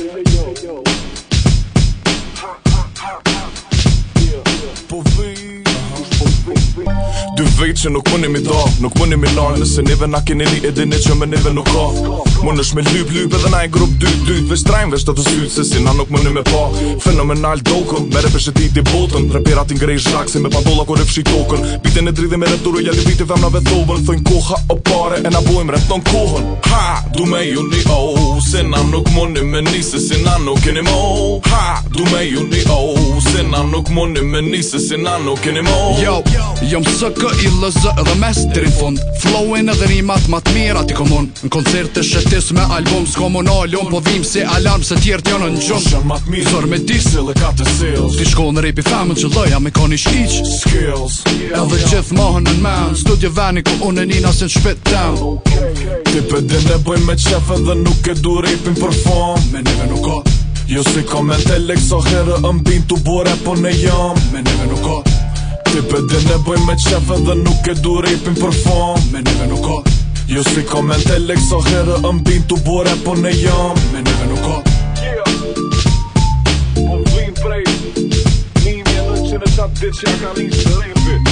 Dy vej që nuk më një mi da Nuk më një mi never Nëse neve na keni li edhe ne që me neve nuk ka Më është me lyp lyp edhe na e grup dyt dyt Vesh trajnë vesh të të sytë se si na nuk më në me pa Fenomenal dokën, mere për shetit i botën Reperat i ngrej zhak se me pandolla kore fshi tokën Bite në dridhe me rëturë, jali bite vem ve vetovën Thojnë koha o pare e na bojmë rëton kohën Ha, du me ju një o, oh, se na nuk më në me nisë se si na nuk keni mo Ha, du me ju një o, oh, se na nuk më në me nisë se si na nuk keni mo Yo, jom së kë i lëzë edhe mes të rinë fund Flowin edhe rimat mat mirat i komun Në koncert të artist me album s'ko më në Po vim se alarm se tjertë janë në gjumë Shën matë mirë Sër me ti se le ka të sales Ti shko në repi femën që dhëja me ka një shkic Skills edhe gjithë qëth mahen në men Studio veni ku unë e një nasë në shpet ten Ti për dhe dhe bëj me qefë dhe nuk e du repin për fam Me neve nuk ka Jo si ka me të herë ëmbin të bore po ne jam Me neve nuk ka Ti për dhe dhe bëj me qefë dhe nuk e du repin për fam Me neve nuk ka Io si come te l'exagero Në bim të bore po ne jam Me neve nuk ka Yeah Po vim prej Një mjë në që në qatë ditë që ja ka një shëllimbi